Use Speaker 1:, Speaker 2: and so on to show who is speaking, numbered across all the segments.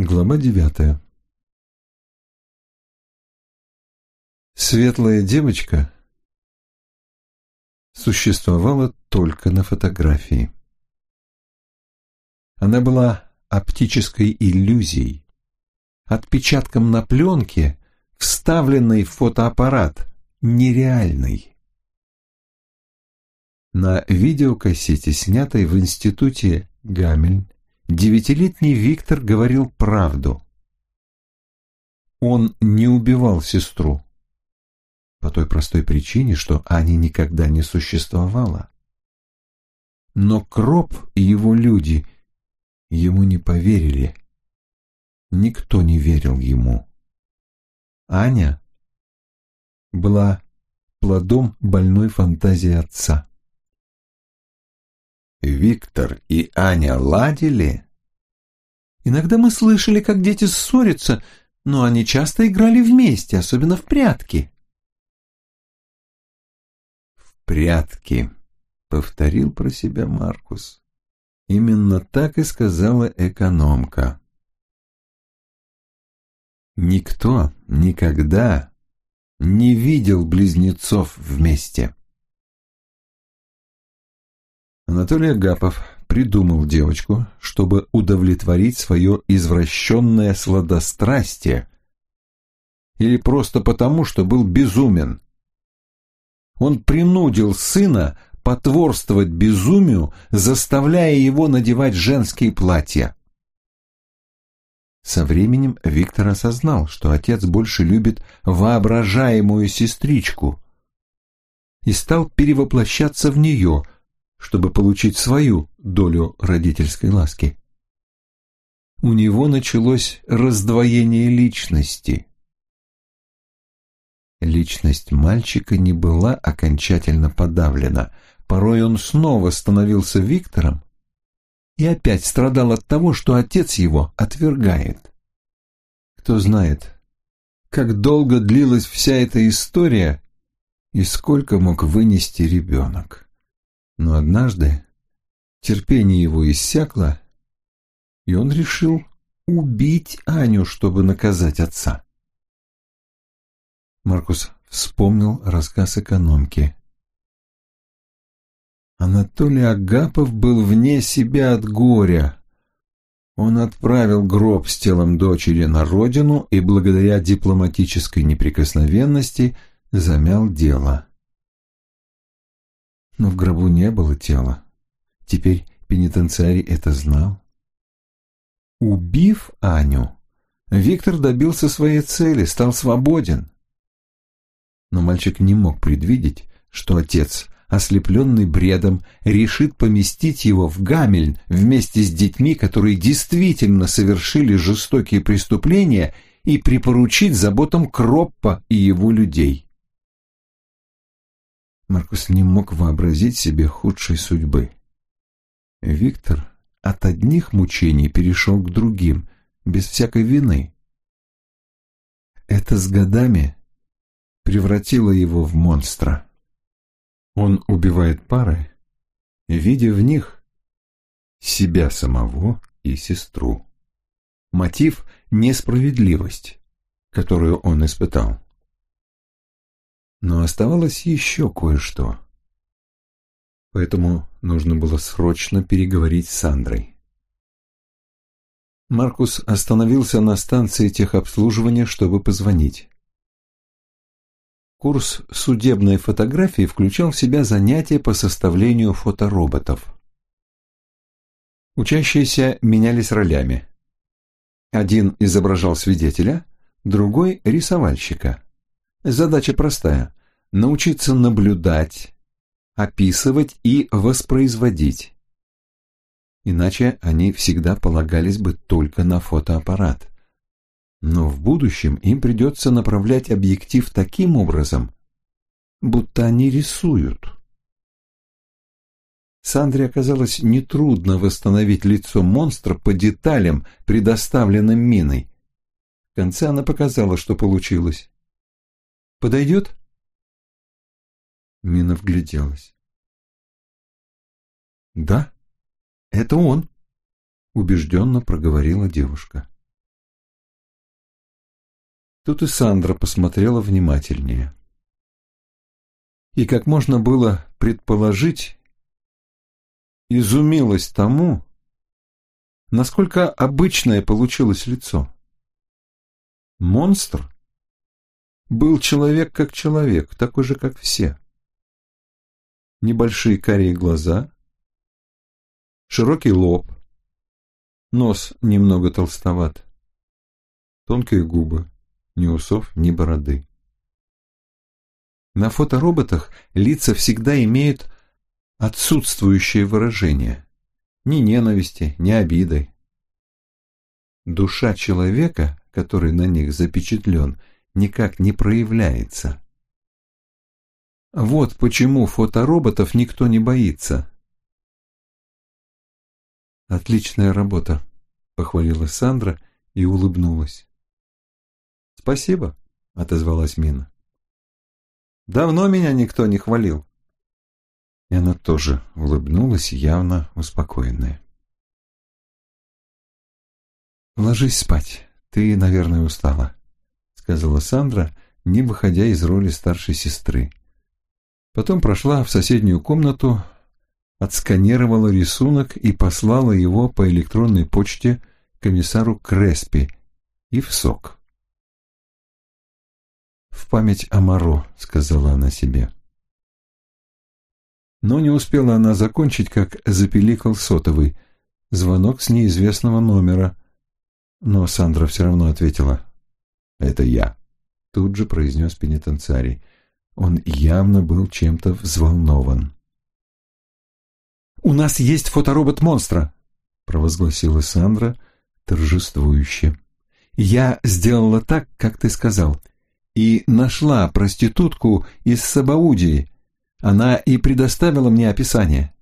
Speaker 1: Глава девятая Светлая девочка существовала только на фотографии. Она была оптической иллюзией, отпечатком на пленке, вставленной в фотоаппарат, нереальной. На видеокассете, снятой в институте Гамельн, Девятилетний Виктор говорил правду. Он не убивал сестру. По той простой причине, что Ани никогда не существовало. Но Кроп и его люди ему не поверили. Никто не верил ему. Аня была плодом больной фантазии отца. Виктор и Аня ладили? Иногда мы слышали, как дети ссорятся, но они часто играли вместе, особенно в прятки. В прятки, повторил про себя Маркус. Именно так и сказала экономка. Никто никогда не видел близнецов вместе. Анатолий Агапов придумал девочку, чтобы удовлетворить свое извращенное сладострастие или просто потому, что был безумен. Он принудил сына потворствовать безумию, заставляя его надевать женские платья. Со временем Виктор осознал, что отец больше любит воображаемую сестричку и стал перевоплощаться в нее – чтобы получить свою долю родительской ласки. У него началось раздвоение личности. Личность мальчика не была окончательно подавлена. Порой он снова становился Виктором и опять страдал от того, что отец его отвергает. Кто знает, как долго длилась вся эта история и сколько мог вынести ребенок. Но однажды терпение его иссякло, и он решил убить Аню, чтобы наказать отца. Маркус вспомнил рассказ экономки. Анатолий Агапов был вне себя от горя. Он отправил гроб с телом дочери на родину и благодаря дипломатической неприкосновенности замял дело но в гробу не было тела. Теперь пенитенциарий это знал. Убив Аню, Виктор добился своей цели, стал свободен. Но мальчик не мог предвидеть, что отец, ослепленный бредом, решит поместить его в Гамельн вместе с детьми, которые действительно совершили жестокие преступления, и припоручить заботам Кроппа и его людей. Маркус не мог вообразить себе худшей судьбы. Виктор от одних мучений перешел к другим, без всякой вины. Это с годами превратило его в монстра. Он убивает пары, видя в них себя самого и сестру. Мотив — несправедливость, которую он испытал. Но оставалось еще кое-что. Поэтому нужно было срочно переговорить с Сандрой. Маркус остановился на станции техобслуживания, чтобы позвонить. Курс судебной фотографии включал в себя занятия по составлению фотороботов. Учащиеся менялись ролями. Один изображал свидетеля, другой – рисовальщика. Задача простая – научиться наблюдать, описывать и воспроизводить. Иначе они всегда полагались бы только на фотоаппарат. Но в будущем им придется направлять объектив таким образом, будто они рисуют. Сандре оказалось нетрудно восстановить лицо монстра по деталям, предоставленным миной. В конце она показала, что получилось. Подойдет?» Мина вгляделась. «Да, это он», — убежденно проговорила девушка. Тут и Сандра посмотрела внимательнее. И как можно было предположить, изумилась тому, насколько обычное получилось лицо. Монстр был человек как человек, такой же, как все. Небольшие карие глаза, широкий лоб, нос немного толстоват, тонкие губы, ни усов, ни бороды. На фотороботах лица всегда имеют отсутствующее выражение. Ни ненависти, ни обиды. Душа человека, который на них запечатлен, никак не проявляется. Вот почему фотороботов никто не боится. «Отличная работа», — похвалила Сандра и улыбнулась. «Спасибо», — отозвалась Мина. «Давно меня никто не хвалил». И она тоже улыбнулась, явно успокоенная. «Ложись спать, ты, наверное, устала», — сказала Сандра, не выходя из роли старшей сестры. Потом прошла в соседнюю комнату, отсканировала рисунок и послала его по электронной почте комиссару Креспи и в СОК. «В память о Моро», — сказала она себе. Но не успела она закончить, как запеликал сотовый. Звонок с неизвестного номера. Но Сандра все равно ответила. «Это я», — тут же произнес пенитенциарий. Он явно был чем-то взволнован. «У нас есть фоторобот монстра», — провозгласила Сандра торжествующе. «Я сделала так, как ты сказал, и нашла проститутку из Сабаудии. Она и предоставила мне описание.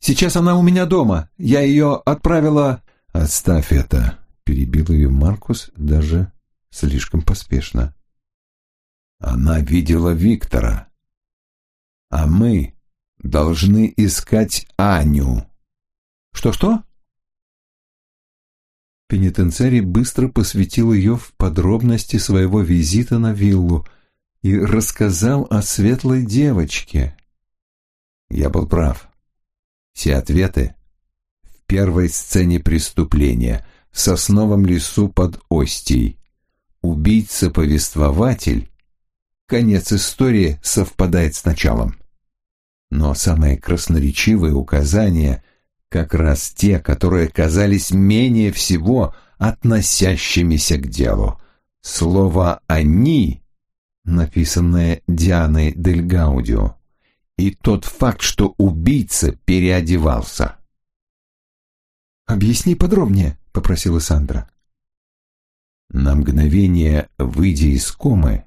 Speaker 1: Сейчас она у меня дома. Я ее отправила...» «Оставь это», — перебил ее Маркус даже слишком поспешно. «Она видела Виктора, а мы должны искать Аню». «Что-что?» Пенитенциарий быстро посвятил ее в подробности своего визита на виллу и рассказал о светлой девочке. Я был прав. Все ответы в первой сцене преступления в сосновом лесу под Остией. Убийца-повествователь, конец истории совпадает с началом. Но самые красноречивые указания как раз те, которые казались менее всего относящимися к делу. Слово «они», написанное Дианой Дель Гаудио, и тот факт, что убийца переодевался. «Объясни подробнее», — попросила Сандра. На мгновение, выйдя из комы,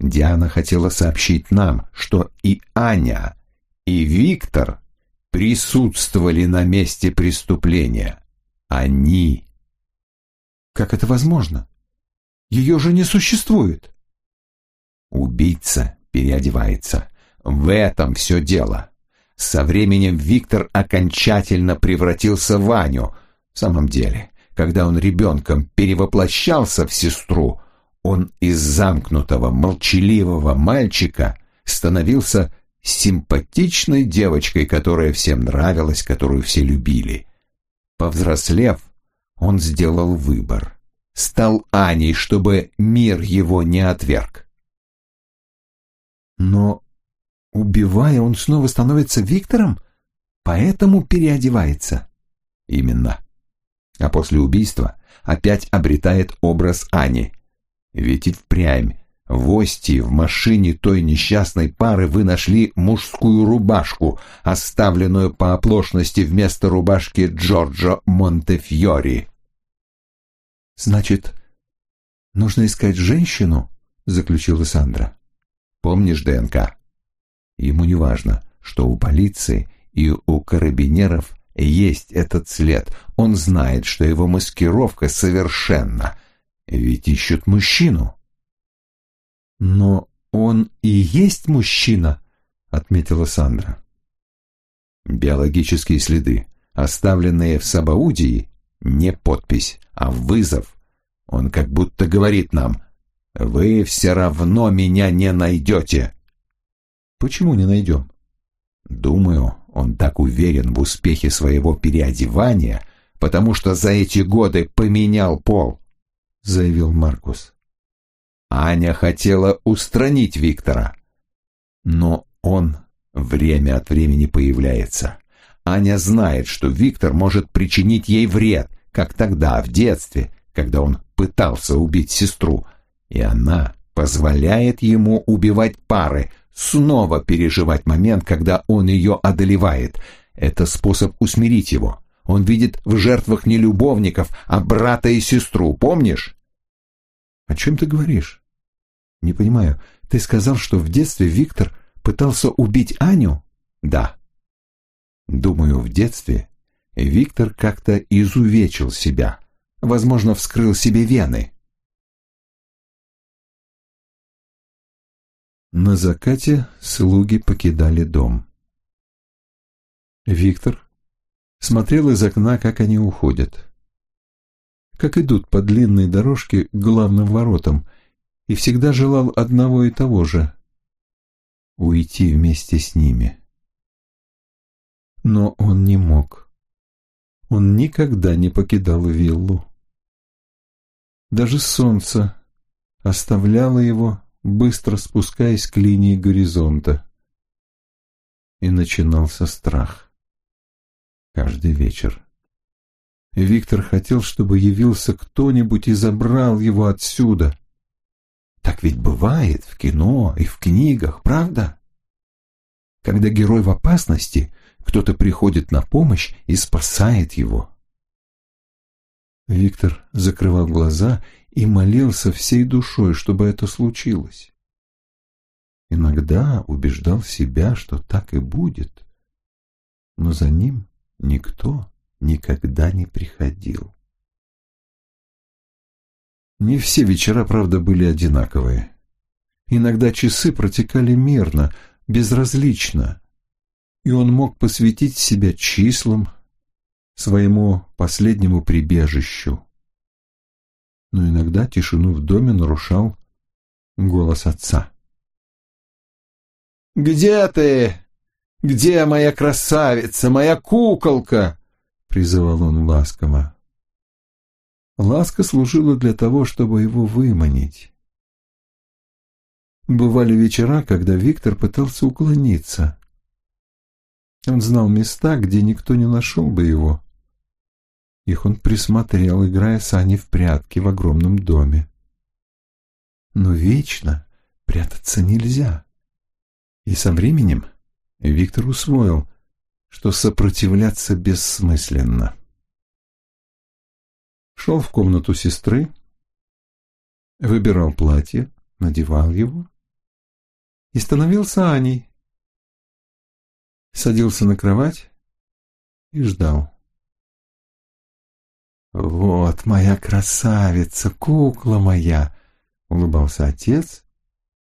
Speaker 1: Диана хотела сообщить нам, что и Аня и Виктор присутствовали на месте преступления. Они. Как это возможно? Ее же не существует. Убийца переодевается. В этом все дело. Со временем Виктор окончательно превратился в Ваню. В самом деле, когда он ребенком перевоплощался в сестру, он из замкнутого, молчаливого мальчика становился симпатичной девочкой, которая всем нравилась, которую все любили. Повзрослев, он сделал выбор. Стал Аней, чтобы мир его не отверг. Но, убивая, он снова становится Виктором, поэтому переодевается. Именно. А после убийства опять обретает образ Ани. Ведь и впрямь в Ости в машине той несчастной пары вы нашли мужскую рубашку, оставленную по оплошности вместо рубашки Джорджо Монтефьори. «Значит, нужно искать женщину?» — заключила Сандра. «Помнишь ДНК?» Ему не важно, что у полиции и у карабинеров есть этот след. Он знает, что его маскировка совершенна. Ведь ищут мужчину. «Но он и есть мужчина», — отметила Сандра. Биологические следы, оставленные в Сабаудии, не подпись, а вызов. Он как будто говорит нам Вы все равно меня не найдете. Почему не найдем? Думаю, он так уверен в успехе своего переодевания, потому что за эти годы поменял пол, заявил Маркус. Аня хотела устранить Виктора, но он время от времени появляется. Аня знает, что Виктор может причинить ей вред, как тогда, в детстве, когда он пытался убить сестру, и она позволяет ему убивать пары, снова переживать момент, когда он ее одолевает. Это способ усмирить его. Он видит в жертвах не любовников, а брата и сестру, помнишь? О чем ты говоришь? Не понимаю. Ты сказал, что в детстве Виктор пытался убить Аню? Да. Думаю, в детстве Виктор как-то изувечил себя. Возможно, вскрыл себе вены. На закате слуги покидали дом. Виктор смотрел из окна, как они уходят. Как идут по длинной дорожке к главным воротам, и всегда желал одного и того же — уйти вместе с ними. Но он не мог. Он никогда не покидал виллу. Даже солнце оставляло его быстро спускаясь к линии горизонта. И начинался страх. Каждый вечер. Виктор хотел, чтобы явился кто-нибудь и забрал его отсюда. Так ведь бывает в кино и в книгах, правда? Когда герой в опасности, кто-то приходит на помощь и спасает его. Виктор закрывал глаза и молился всей душой, чтобы это случилось. Иногда убеждал себя, что так и будет, но за ним никто никогда не приходил. Не все вечера, правда, были одинаковые. Иногда часы протекали мирно, безразлично, и он мог посвятить себя числам, своему последнему прибежищу но иногда тишину в доме нарушал голос отца. «Где ты? Где моя красавица, моя куколка?» — призывал он ласково. Ласка служила для того, чтобы его выманить. Бывали вечера, когда Виктор пытался уклониться. Он знал места, где никто не нашел бы его. Их он присмотрел, играя с Аней в прятки в огромном доме. Но вечно прятаться нельзя. И со временем Виктор усвоил, что сопротивляться бессмысленно. Шел в комнату сестры, выбирал платье, надевал его и становился Аней. Садился на кровать и ждал. «Вот моя красавица, кукла моя!» — улыбался отец,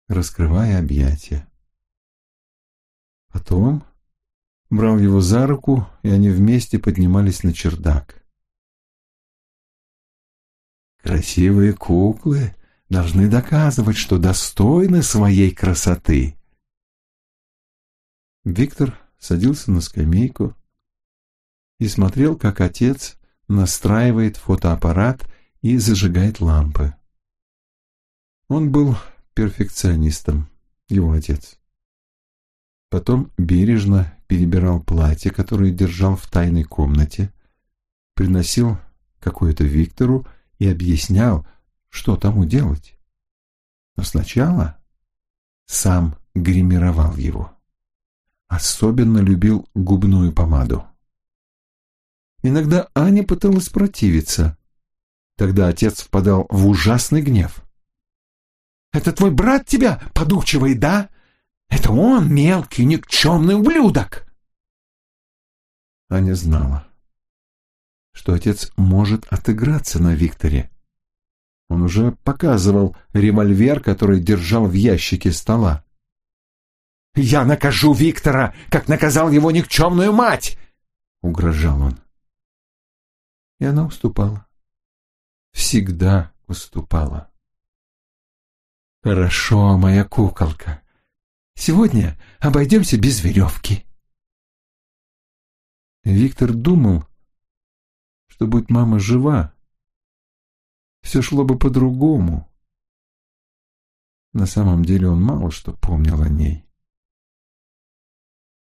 Speaker 1: раскрывая объятия. Потом брал его за руку, и они вместе поднимались на чердак. «Красивые куклы должны доказывать, что достойны своей красоты!» Виктор садился на скамейку и смотрел, как отец настраивает фотоаппарат и зажигает лампы. Он был перфекционистом, его отец. Потом бережно перебирал платье, которое держал в тайной комнате, приносил какое-то Виктору и объяснял, что тому делать. Но сначала сам гримировал его. Особенно любил губную помаду. Иногда Аня пыталась противиться. Тогда отец впадал в ужасный гнев. «Это твой брат тебя подучивает, да? Это он мелкий, никчемный ублюдок!» Аня знала, что отец может отыграться на Викторе. Он уже показывал револьвер, который держал в ящике стола. «Я накажу Виктора, как наказал его никчемную мать!» — угрожал он и она уступала. Всегда уступала. Хорошо, моя куколка. Сегодня обойдемся без веревки. Виктор думал, что будь мама жива, все шло бы по-другому. На самом деле он мало что помнил о ней.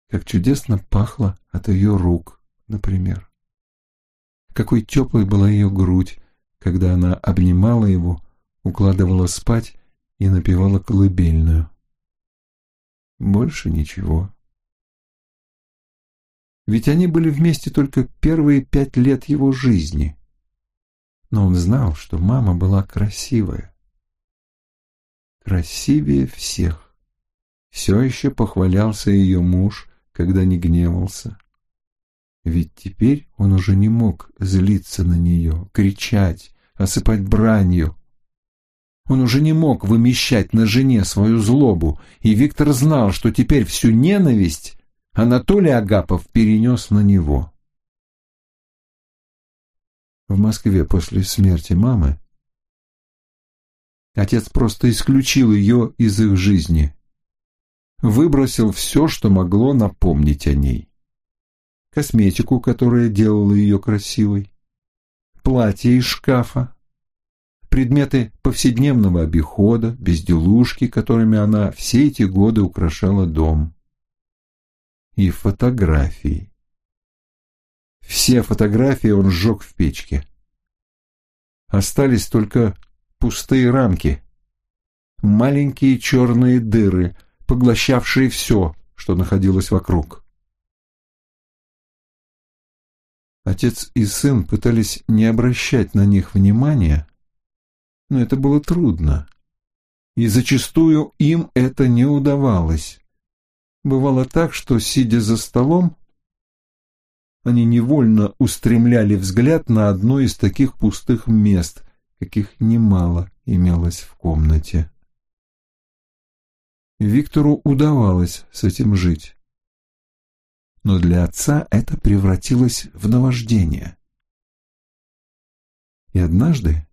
Speaker 1: Как чудесно пахло от ее рук, например. Какой теплой была ее грудь, когда она обнимала его, укладывала спать и напевала колыбельную. Больше ничего. Ведь они были вместе только первые пять лет его жизни. Но он знал, что мама была красивая. Красивее всех. Все еще похвалялся ее муж, когда не гневался. Ведь теперь он уже не мог злиться на нее, кричать, осыпать бранью. Он уже не мог вымещать на жене свою злобу, и Виктор знал, что теперь всю ненависть Анатолий Агапов перенес на него. В Москве после смерти мамы отец просто исключил ее из их жизни, выбросил все, что могло напомнить о ней. Косметику, которая делала ее красивой, платье из шкафа, предметы повседневного обихода, безделушки, которыми она все эти годы украшала дом и фотографии. Все фотографии он сжег в печке. Остались только пустые рамки, маленькие черные дыры, поглощавшие все, что находилось вокруг. Отец и сын пытались не обращать на них внимания, но это было трудно, и зачастую им это не удавалось. Бывало так, что, сидя за столом, они невольно устремляли взгляд на одно из таких пустых мест, каких немало имелось в комнате. Виктору удавалось с этим жить. Но для отца это превратилось в наваждение. И однажды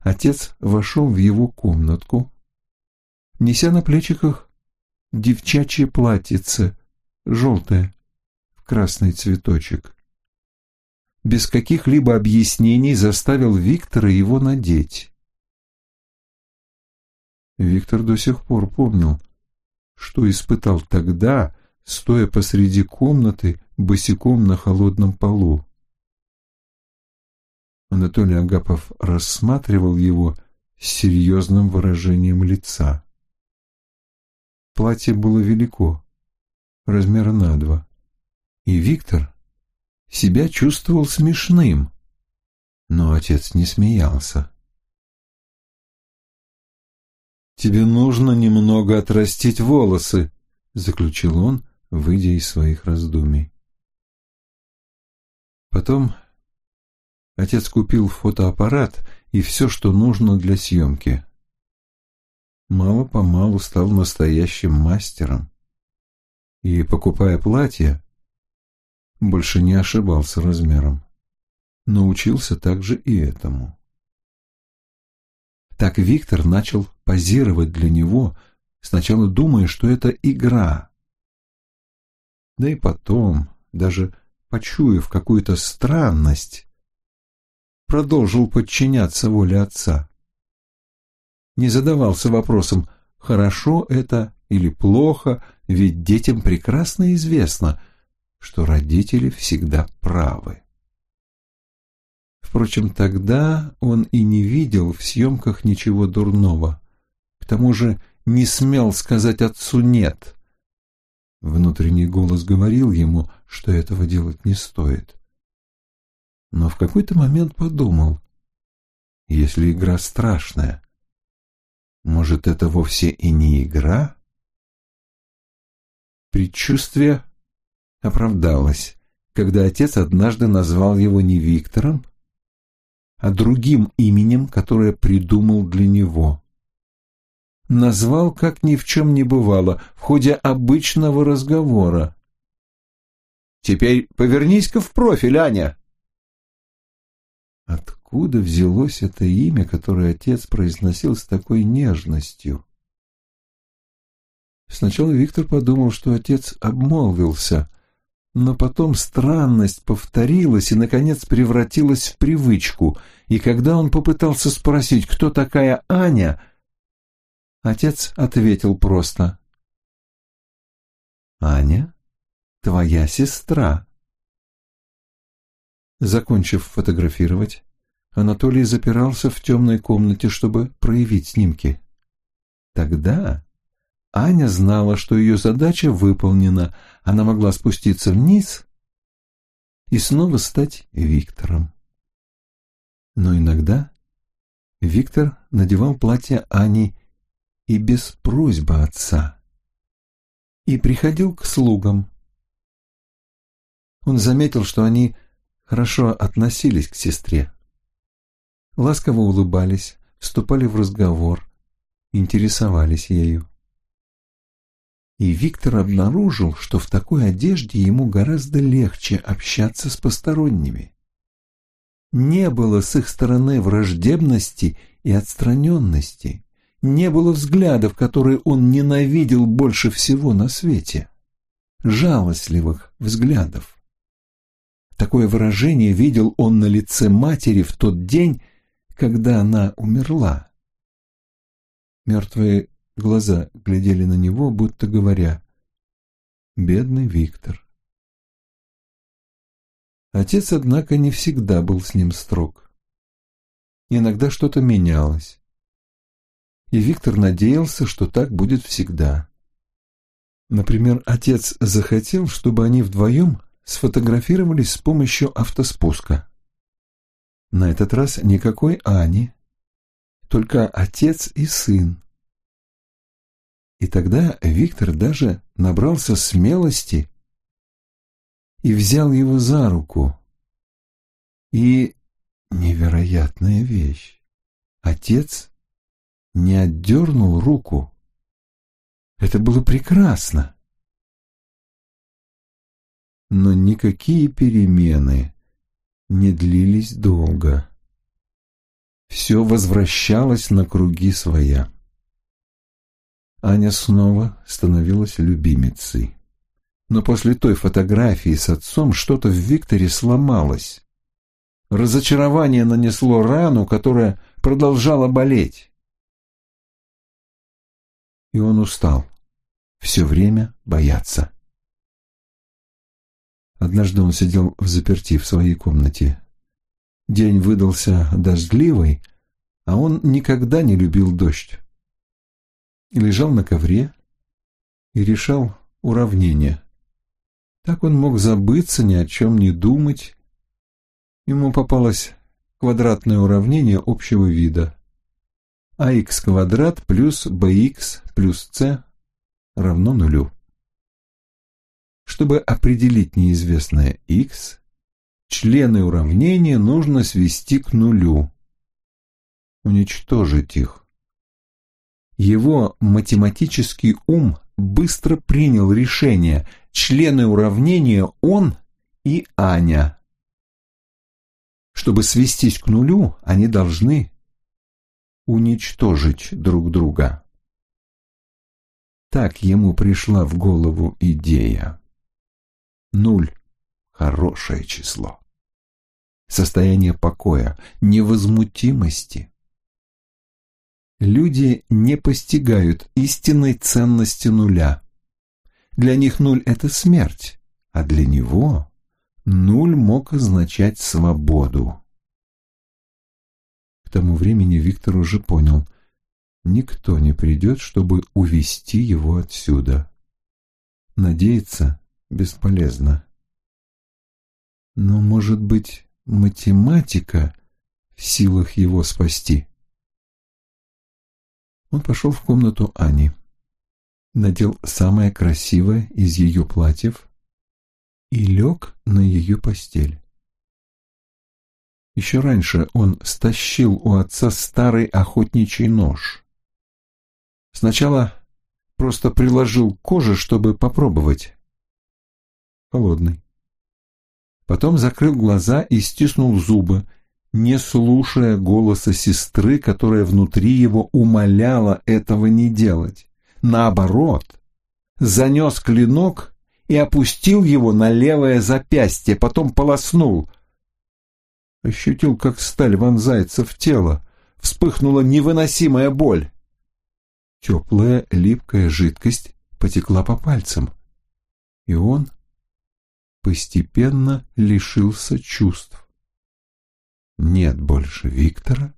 Speaker 1: отец вошел в его комнатку, неся на плечиках девчачье платьице, желтое, в красный цветочек. Без каких-либо объяснений заставил Виктора его надеть. Виктор до сих пор помнил, что испытал тогда, стоя посреди комнаты, босиком на холодном полу. Анатолий Агапов рассматривал его с серьезным выражением лица. Платье было велико, размера на два. И Виктор себя чувствовал смешным, но отец не смеялся. «Тебе нужно немного отрастить волосы», — заключил он, выйдя из своих раздумий. Потом отец купил фотоаппарат и все, что нужно для съемки мало-помалу стал настоящим мастером. И, покупая платье, больше не ошибался размером. Научился также и этому. Так Виктор начал позировать для него, сначала думая, что это игра. Да и потом, даже почуяв какую-то странность, продолжил подчиняться воле отца не задавался вопросом, хорошо это или плохо, ведь детям прекрасно известно, что родители всегда правы. Впрочем, тогда он и не видел в съемках ничего дурного. К тому же не смел сказать отцу «нет». Внутренний голос говорил ему, что этого делать не стоит. Но в какой-то момент подумал, если игра страшная, может, это вовсе и не игра? Предчувствие оправдалось, когда отец однажды назвал его не Виктором, а другим именем, которое придумал для него. Назвал, как ни в чем не бывало, в ходе обычного разговора. «Теперь повернись-ка в профиль, Аня!» Откуда? взялось это имя, которое отец произносил с такой нежностью. Сначала Виктор подумал, что отец обмолвился, но потом странность повторилась и, наконец, превратилась в привычку, и когда он попытался спросить, кто такая Аня, отец ответил просто «Аня, твоя сестра». Закончив фотографировать, Анатолий запирался в темной комнате, чтобы проявить снимки. Тогда Аня знала, что ее задача выполнена, она могла спуститься вниз и снова стать Виктором. Но иногда Виктор надевал платье Ани и без просьбы отца, и приходил к слугам. Он заметил, что они хорошо относились к сестре. Ласково улыбались, вступали в разговор, интересовались ею. И Виктор обнаружил, что в такой одежде ему гораздо легче общаться с посторонними. Не было с их стороны враждебности и отстраненности, не было взглядов, которые он ненавидел больше всего на свете, жалостливых взглядов. Такое выражение видел он на лице матери в тот день, когда она умерла. Мертвые глаза глядели на него, будто говоря «Бедный Виктор». Отец, однако, не всегда был с ним строг. Иногда что-то менялось. И Виктор надеялся, что так будет всегда. Например, отец захотел, чтобы они вдвоем сфотографировались с помощью автоспуска. На этот раз никакой Ани, только отец и сын. И тогда Виктор даже набрался смелости и взял его за руку. И невероятная вещь. Отец не отдернул руку. Это было прекрасно. Но никакие перемены не длились долго. Все возвращалось на круги своя. Аня снова становилась любимицей. Но после той фотографии с отцом что-то в Викторе сломалось. Разочарование нанесло рану, которая продолжала болеть. И он устал все время бояться. Однажды он сидел в заперти в своей комнате. День выдался дождливый, а он никогда не любил дождь. И лежал на ковре и решал уравнение. Так он мог забыться, ни о чем не думать. Ему попалось квадратное уравнение общего вида. АХ квадрат плюс БХ плюс С равно нулю. Чтобы определить неизвестное x, члены уравнения нужно свести к нулю, уничтожить их. Его математический ум быстро принял решение члены уравнения он и Аня. Чтобы свестись к нулю, они должны уничтожить друг друга. Так ему пришла в голову идея. Нуль – хорошее число. Состояние покоя, невозмутимости. Люди не постигают истинной ценности нуля. Для них нуль – это смерть, а для него нуль мог означать свободу. Тому времени Виктор уже понял – никто не придет, чтобы увести его отсюда. Надеяться бесполезно. Но, может быть, математика в силах его спасти? Он пошел в комнату Ани, надел самое красивое из ее платьев и лег на ее постель. Еще раньше он стащил у отца старый охотничий нож. Сначала просто приложил к коже, чтобы попробовать холодный. Потом закрыл глаза и стиснул зубы, не слушая голоса сестры, которая внутри его умоляла этого не делать. Наоборот, занес клинок и опустил его на левое запястье, потом полоснул. Ощутил, как сталь вонзается в тело. Вспыхнула невыносимая боль. Теплая липкая жидкость потекла по пальцам. И он постепенно лишился чувств. Нет больше Виктора,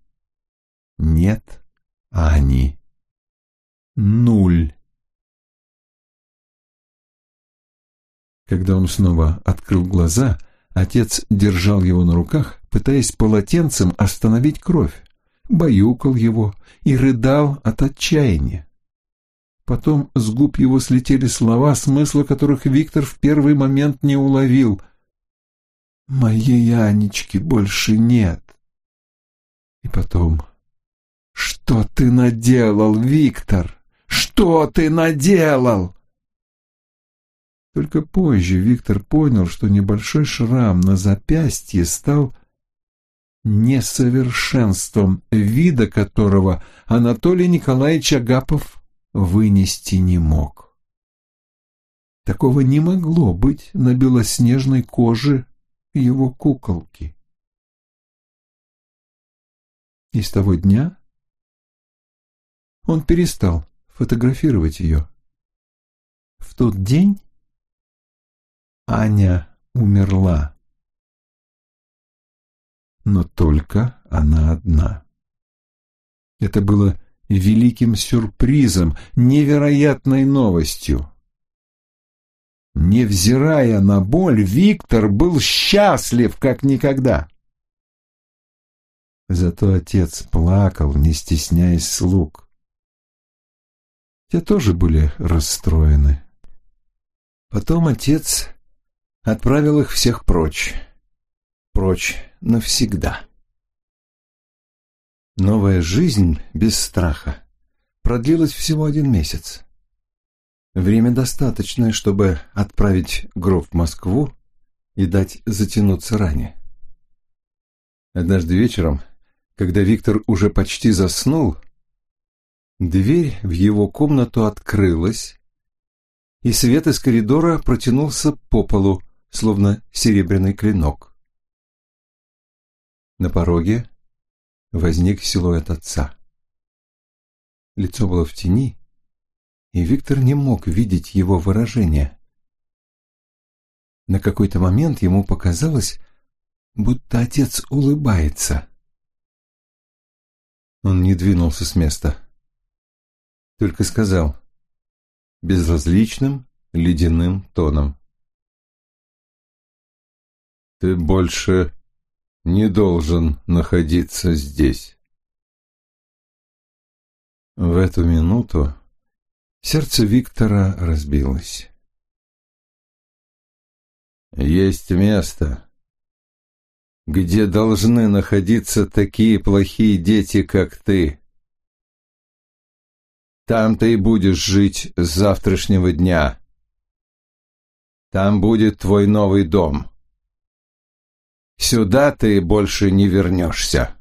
Speaker 1: нет Ани. Нуль. Когда он снова открыл глаза, отец держал его на руках, пытаясь полотенцем остановить кровь, баюкал его и рыдал от отчаяния. Потом с губ его слетели слова, смысла которых Виктор в первый момент не уловил — Моей Анечки больше нет. И потом, что ты наделал, Виктор? Что ты наделал? Только позже Виктор понял, что небольшой шрам на запястье стал несовершенством, вида которого Анатолий Николаевич Агапов вынести не мог. Такого не могло быть на белоснежной коже его куколки. И с того дня он перестал фотографировать ее. В тот день Аня умерла. Но только она одна. Это было великим сюрпризом, невероятной новостью. Невзирая на боль, Виктор был счастлив, как никогда. Зато отец плакал, не стесняясь слуг. Те тоже были расстроены. Потом отец отправил их всех прочь. Прочь навсегда. Новая жизнь без страха продлилась всего один месяц. Время достаточное, чтобы отправить гроб в Москву и дать затянуться ране. Однажды вечером, когда Виктор уже почти заснул, дверь в его комнату открылась, и свет из коридора протянулся по полу, словно серебряный клинок. На пороге возник силуэт отца. Лицо было в тени, и Виктор не мог видеть его выражение. На какой-то момент ему показалось, будто отец улыбается. Он не двинулся с места, только сказал безразличным, ледяным тоном. «Ты больше не должен находиться здесь». В эту минуту Сердце Виктора разбилось. «Есть место, где должны находиться такие плохие дети, как ты. Там ты и будешь жить с завтрашнего дня. Там будет твой новый дом. Сюда ты больше не вернешься».